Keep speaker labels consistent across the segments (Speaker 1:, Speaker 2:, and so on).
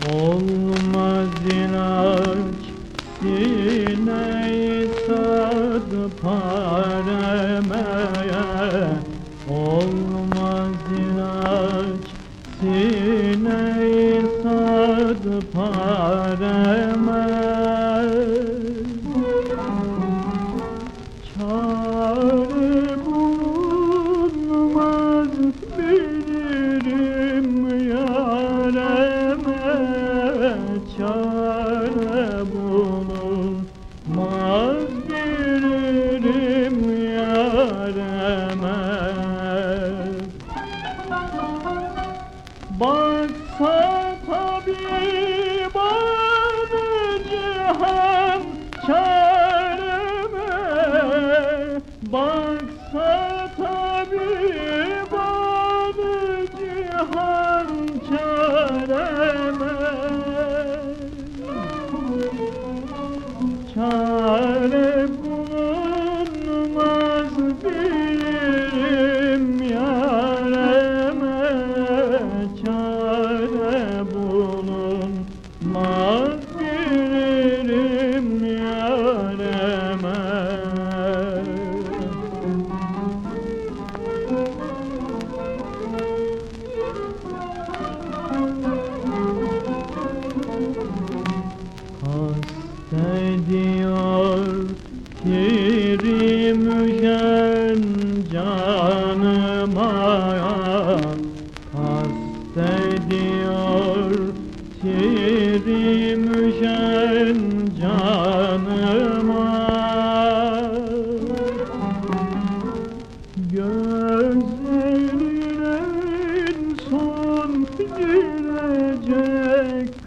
Speaker 1: Olmaz ilaç sineyi sardı paremeye yareme Baksa tabi bana cihan çareme? Baksa tabi bana cihan çareme? Çare Kastediyor pirimüşen canıma Gözlerinin son girecek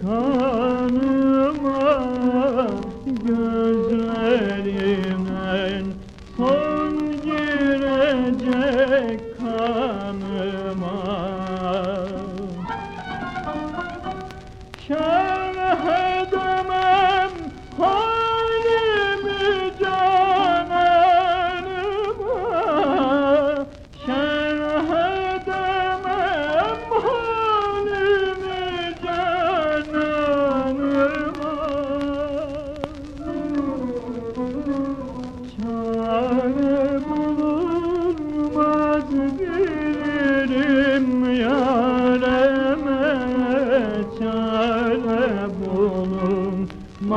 Speaker 1: kanıma Gözlerinin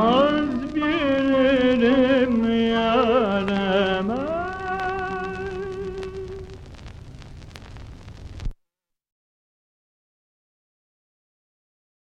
Speaker 1: az bir